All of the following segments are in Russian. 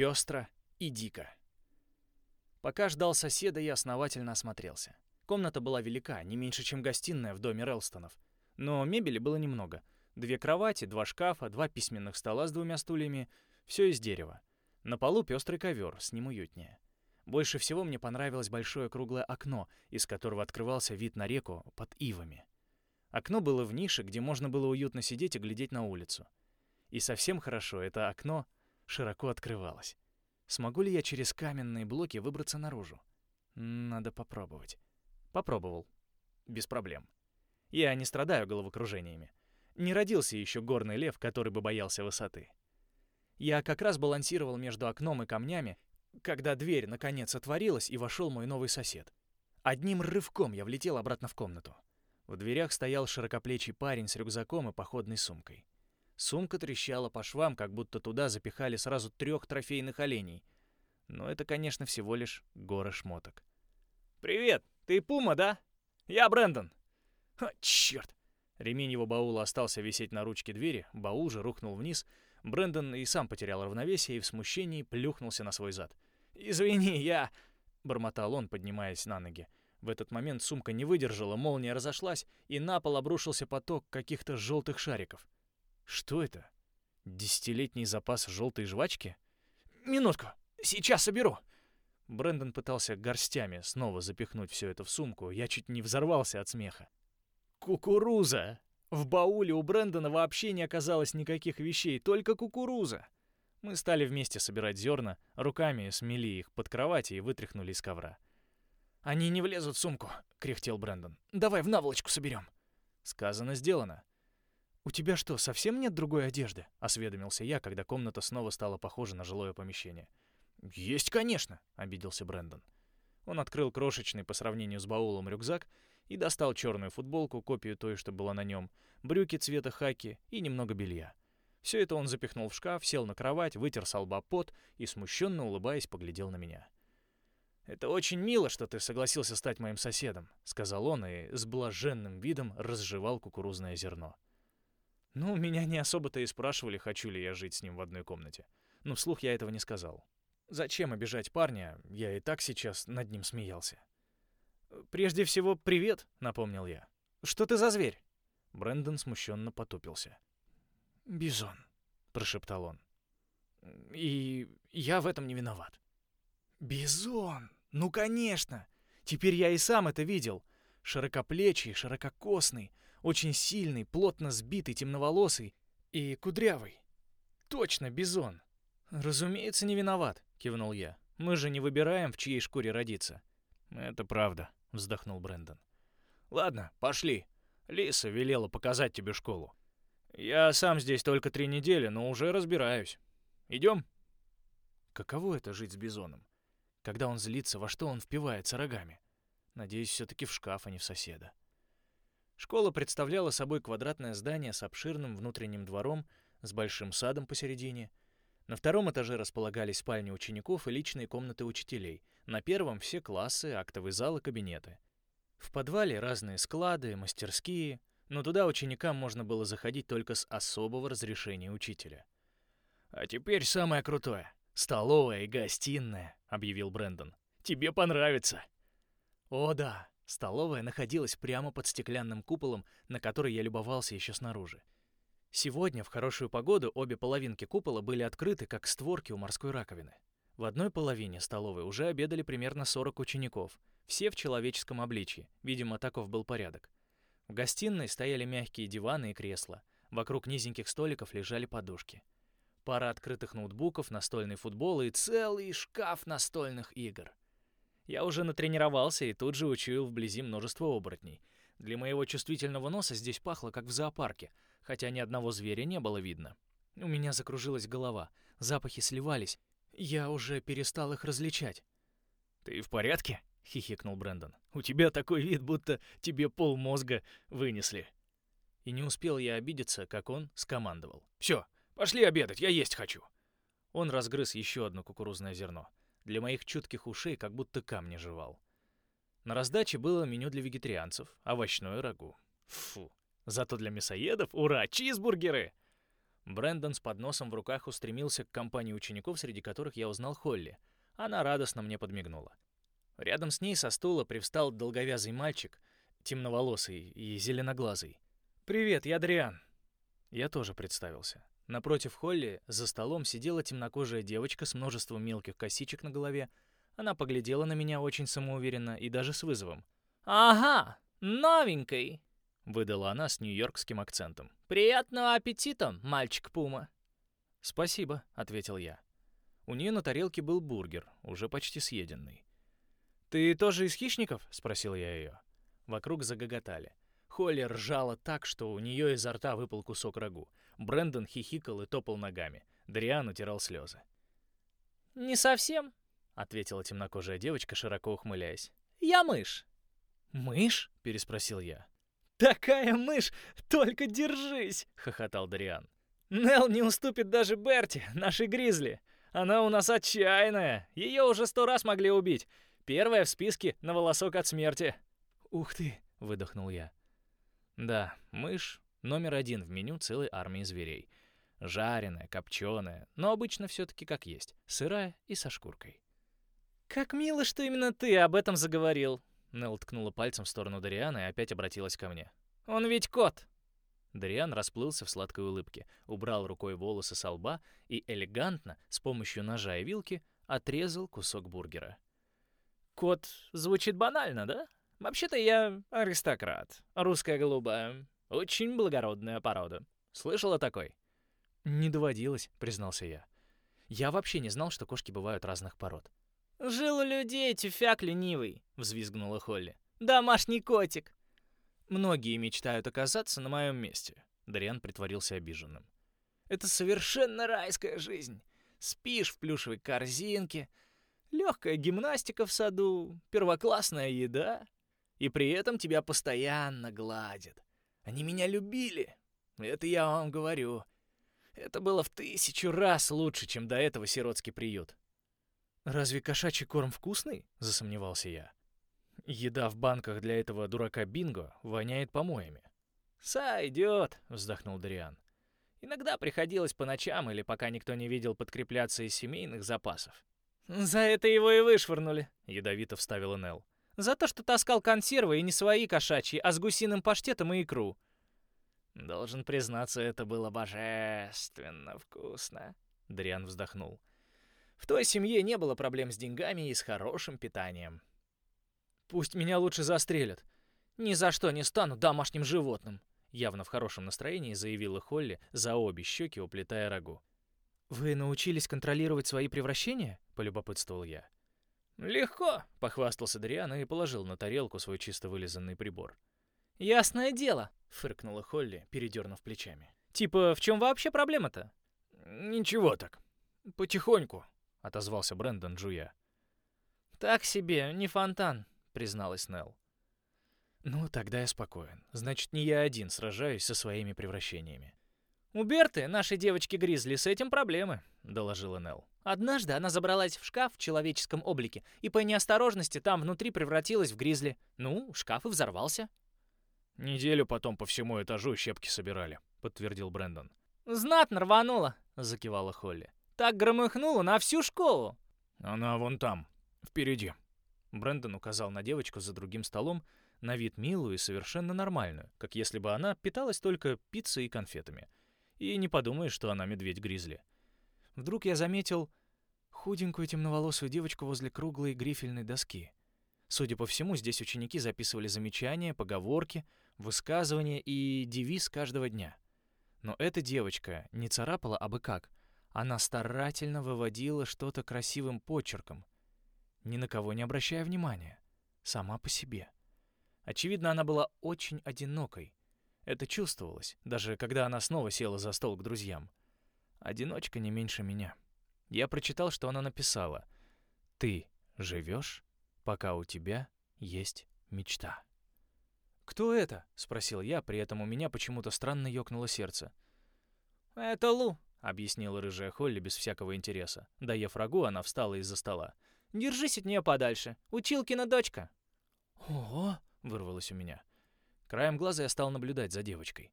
пестро и дико. Пока ждал соседа, я основательно осмотрелся. Комната была велика, не меньше, чем гостиная в доме Релстонов. Но мебели было немного. Две кровати, два шкафа, два письменных стола с двумя стульями. Все из дерева. На полу пестрый ковер, с ним уютнее. Больше всего мне понравилось большое круглое окно, из которого открывался вид на реку под ивами. Окно было в нише, где можно было уютно сидеть и глядеть на улицу. И совсем хорошо это окно широко открывалось. Смогу ли я через каменные блоки выбраться наружу? Надо попробовать. Попробовал. Без проблем. Я не страдаю головокружениями. Не родился еще горный лев, который бы боялся высоты. Я как раз балансировал между окном и камнями, когда дверь наконец отворилась и вошел мой новый сосед. Одним рывком я влетел обратно в комнату. В дверях стоял широкоплечий парень с рюкзаком и походной сумкой. Сумка трещала по швам, как будто туда запихали сразу трех трофейных оленей. Но это, конечно, всего лишь горы шмоток. «Привет! Ты Пума, да? Я Брэндон!» «Ха, черт!» Ремень его баула остался висеть на ручке двери, баул же рухнул вниз. Брэндон и сам потерял равновесие и в смущении плюхнулся на свой зад. «Извини, я...» — бормотал он, поднимаясь на ноги. В этот момент сумка не выдержала, молния разошлась, и на пол обрушился поток каких-то желтых шариков. Что это? Десятилетний запас желтой жвачки? Минутку, сейчас соберу. Брэндон пытался горстями снова запихнуть все это в сумку. Я чуть не взорвался от смеха. Кукуруза! В бауле у Брэндона вообще не оказалось никаких вещей, только кукуруза. Мы стали вместе собирать зерна, руками смели их под кровати и вытряхнули из ковра. «Они не влезут в сумку», — кряхтел Брэндон. «Давай в наволочку соберем». Сказано, сделано. «У тебя что, совсем нет другой одежды?» — осведомился я, когда комната снова стала похожа на жилое помещение. «Есть, конечно!» — обиделся Брэндон. Он открыл крошечный по сравнению с баулом рюкзак и достал черную футболку, копию той, что была на нем, брюки цвета хаки и немного белья. Все это он запихнул в шкаф, сел на кровать, вытер с лба пот и, смущенно улыбаясь, поглядел на меня. «Это очень мило, что ты согласился стать моим соседом», — сказал он и с блаженным видом разжевал кукурузное зерно. Ну, меня не особо-то и спрашивали, хочу ли я жить с ним в одной комнате. Но вслух я этого не сказал. Зачем обижать парня? Я и так сейчас над ним смеялся. «Прежде всего, привет», — напомнил я. «Что ты за зверь?» Брэндон смущенно потупился. «Бизон», — прошептал он. «И я в этом не виноват». «Бизон! Ну, конечно! Теперь я и сам это видел. Широкоплечий, ширококосный, очень сильный, плотно сбитый, темноволосый и кудрявый. Точно, бизон. Разумеется, не виноват, кивнул я. Мы же не выбираем, в чьей шкуре родиться. Это правда, вздохнул Брэндон. Ладно, пошли. Лиса велела показать тебе школу. Я сам здесь только три недели, но уже разбираюсь. Идем? Каково это жить с бизоном? Когда он злится, во что он впивается рогами? Надеюсь, все-таки в шкаф, а не в соседа. Школа представляла собой квадратное здание с обширным внутренним двором, с большим садом посередине. На втором этаже располагались спальни учеников и личные комнаты учителей. На первом — все классы, актовый зал и кабинеты. В подвале разные склады, мастерские, но туда ученикам можно было заходить только с особого разрешения учителя. «А теперь самое крутое — столовая и гостиная», — объявил Брэндон. «Тебе понравится». «О да, Столовая находилась прямо под стеклянным куполом, на который я любовался еще снаружи. Сегодня, в хорошую погоду, обе половинки купола были открыты, как створки у морской раковины. В одной половине столовой уже обедали примерно 40 учеников, все в человеческом обличье, видимо, таков был порядок. В гостиной стояли мягкие диваны и кресла, вокруг низеньких столиков лежали подушки. Пара открытых ноутбуков, настольный футбол и целый шкаф настольных игр. Я уже натренировался и тут же учуял вблизи множество оборотней. Для моего чувствительного носа здесь пахло, как в зоопарке, хотя ни одного зверя не было видно. У меня закружилась голова, запахи сливались, я уже перестал их различать. «Ты в порядке?» — хихикнул Брэндон. «У тебя такой вид, будто тебе пол мозга вынесли». И не успел я обидеться, как он скомандовал. «Все, пошли обедать, я есть хочу». Он разгрыз еще одно кукурузное зерно. Для моих чутких ушей как будто камни жевал. На раздаче было меню для вегетарианцев, овощное рагу. Фу. Зато для мясоедов, ура, чизбургеры! Брэндон с подносом в руках устремился к компании учеников, среди которых я узнал Холли. Она радостно мне подмигнула. Рядом с ней со стула привстал долговязый мальчик, темноволосый и зеленоглазый. «Привет, я Дриан». Я тоже представился. Напротив Холли за столом сидела темнокожая девочка с множеством мелких косичек на голове. Она поглядела на меня очень самоуверенно и даже с вызовом. «Ага, новенький», — выдала она с нью-йоркским акцентом. «Приятного аппетита, мальчик Пума». «Спасибо», — ответил я. У нее на тарелке был бургер, уже почти съеденный. «Ты тоже из хищников?» — спросил я ее. Вокруг загоготали. Холли ржала так, что у нее изо рта выпал кусок рагу. Брэндон хихикал и топал ногами. Дриан утирал слезы. «Не совсем», — ответила темнокожая девочка, широко ухмыляясь. «Я мышь». «Мышь?» — переспросил я. «Такая мышь! Только держись!» — хохотал Дариан. «Нелл не уступит даже Берти, нашей гризли. Она у нас отчаянная. Ее уже сто раз могли убить. Первая в списке на волосок от смерти». «Ух ты!» — выдохнул я. «Да, мышь номер один в меню целой армии зверей. Жареная, копченая, но обычно все-таки как есть, сырая и со шкуркой». «Как мило, что именно ты об этом заговорил», Нелл ткнула пальцем в сторону Дариана и опять обратилась ко мне. «Он ведь кот!» Дариан расплылся в сладкой улыбке, убрал рукой волосы со лба и элегантно, с помощью ножа и вилки, отрезал кусок бургера. «Кот звучит банально, да? Вообще-то я аристократ, русская голубая, очень благородная порода. Слышала такой?» «Не доводилось», — признался я. «Я вообще не знал, что кошки бывают разных пород». «Жил у людей тюфяк ленивый», — взвизгнула Холли. «Домашний котик». «Многие мечтают оказаться на моем месте», — Дариан притворился обиженным. «Это совершенно райская жизнь. Спишь в плюшевой корзинке, легкая гимнастика в саду, первоклассная еда, и при этом тебя постоянно гладят. Они меня любили, это я вам говорю. Это было в тысячу раз лучше, чем до этого сиротский приют. «Разве кошачий корм вкусный?» — засомневался я. «Еда в банках для этого дурака Бинго воняет помоями». «Сойдет», — вздохнул Дариан. «Иногда приходилось по ночам или пока никто не видел подкрепляться из семейных запасов». «За это его и вышвырнули», — ядовито вставила Нелл. «За то, что таскал консервы и не свои кошачьи, а с гусиным паштетом и икру». «Должен признаться, это было божественно вкусно», — Дариан вздохнул. В той семье не было проблем с деньгами и с хорошим питанием. Пусть меня лучше застрелят. Ни за что не стану домашним животным, явно в хорошем настроении заявила Холли, за обе щеки уплетая рагу. Вы научились контролировать свои превращения? полюбопытствовал я. Легко, похвастался Дриан и положил на тарелку свой чисто вылизанный прибор. Ясное дело, фыркнула Холли, передернув плечами. Типа, в чем вообще проблема-то? Ничего так. Потихоньку, — отозвался Брэндон, жуя. «Так себе, не фонтан», — призналась Нелл. «Ну, тогда я спокоен. Значит, не я один сражаюсь со своими превращениями». «У Берты, нашей девочки-гризли, с этим проблемы», — доложила Нелл. «Однажды она забралась в шкаф в человеческом облике, и по неосторожности там внутри превратилась в гризли. Ну, шкаф и взорвался». «Неделю потом по всему этажу щепки собирали», — подтвердил Брэндон. «Знатно рвануло», — закивала Холли. Так громыхнуло на всю школу. Она вон там, впереди. Брэндон указал на девочку за другим столом, на вид милую и совершенно нормальную, как если бы она питалась только пиццей и конфетами. И не подумаешь, что она медведь-гризли. Вдруг я заметил худенькую темноволосую девочку возле круглой грифельной доски. Судя по всему, здесь ученики записывали замечания, поговорки, высказывания и девиз каждого дня. Но эта девочка не царапала абы как — она старательно выводила что-то красивым почерком, ни на кого не обращая внимания, сама по себе. Очевидно, она была очень одинокой. Это чувствовалось, даже когда она снова села за стол к друзьям. Одиночка не меньше меня. Я прочитал, что она написала. «Ты живешь, пока у тебя есть мечта». «Кто это?» — спросил я, при этом у меня почему-то странно ёкнуло сердце. «Это Лу», — объяснила рыжая Холли без всякого интереса. Доев рагу, она встала из-за стола. «Держись от нее подальше. Училкина дочка». «Ого!» — вырвалось у меня. Краем глаза я стал наблюдать за девочкой.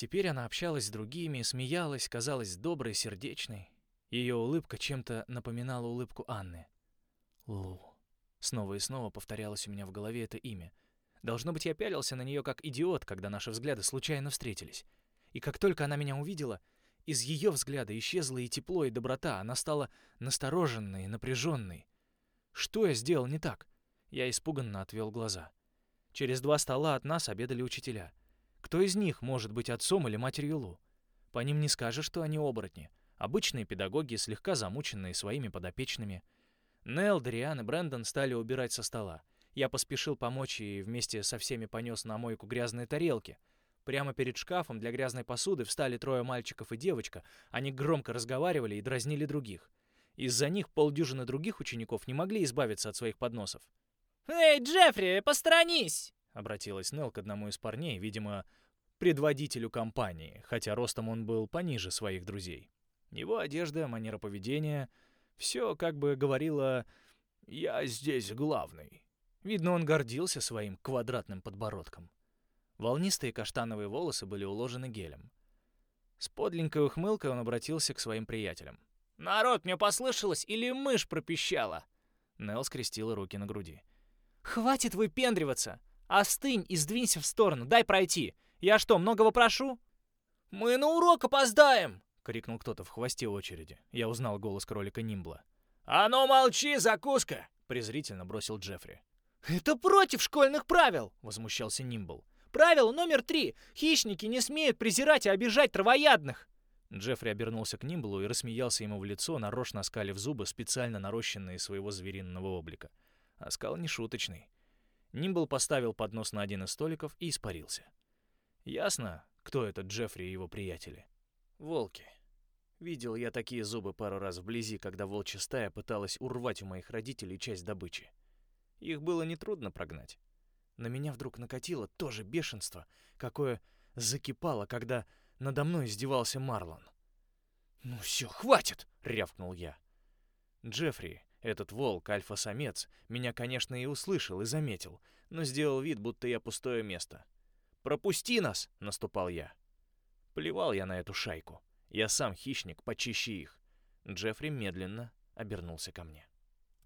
Теперь она общалась с другими, смеялась, казалась доброй, сердечной. Ее улыбка чем-то напоминала улыбку Анны. Лу. Снова и снова повторялось у меня в голове это имя. Должно быть, я пялился на нее как идиот, когда наши взгляды случайно встретились. И как только она меня увидела, из ее взгляда исчезло и тепло, и доброта. Она стала настороженной, напряженной. Что я сделал не так? Я испуганно отвел глаза. Через два стола от нас обедали учителя. Кто из них может быть отцом или матерью Лу? По ним не скажешь, что они оборотни. Обычные педагоги, слегка замученные своими подопечными. Нелл, Дриан и Брэндон стали убирать со стола. Я поспешил помочь и вместе со всеми понес на мойку грязные тарелки. Прямо перед шкафом для грязной посуды встали трое мальчиков и девочка. Они громко разговаривали и дразнили других. Из-за них полдюжины других учеников не могли избавиться от своих подносов. «Эй, Джеффри, посторонись!» — обратилась Нелл к одному из парней, видимо, предводителю компании, хотя ростом он был пониже своих друзей. Его одежда, манера поведения — все как бы говорило «я здесь главный». Видно, он гордился своим квадратным подбородком. Волнистые каштановые волосы были уложены гелем. С подлинной ухмылкой он обратился к своим приятелям. «Народ, мне послышалось, или мышь пропищала?» Нелл скрестила руки на груди. «Хватит выпендриваться! Остынь и сдвинься в сторону, дай пройти! Я что, многого прошу?» «Мы на урок опоздаем!» — крикнул кто-то в хвосте очереди. Я узнал голос кролика Нимбла. «А ну молчи, закуска!» — презрительно бросил Джеффри. «Это против школьных правил!» — возмущался Нимбл. «Правило номер три. Хищники не смеют презирать и обижать травоядных!» Джеффри обернулся к Нимблу и рассмеялся ему в лицо, нарочно оскалив зубы, специально нарощенные своего звериного облика. Оскал не шуточный. Нимбл поставил поднос на один из столиков и испарился. Ясно, кто этот Джеффри и его приятели. Волки. Видел я такие зубы пару раз вблизи, когда волчья стая пыталась урвать у моих родителей часть добычи. Их было нетрудно прогнать. На меня вдруг накатило то же бешенство, какое закипало, когда надо мной издевался Марлон. «Ну все, хватит!» — рявкнул я. Джеффри, этот волк, альфа-самец, меня, конечно, и услышал, и заметил, но сделал вид, будто я пустое место. «Пропусти нас!» — наступал я. Плевал я на эту шайку. Я сам хищник, почище их. Джеффри медленно обернулся ко мне.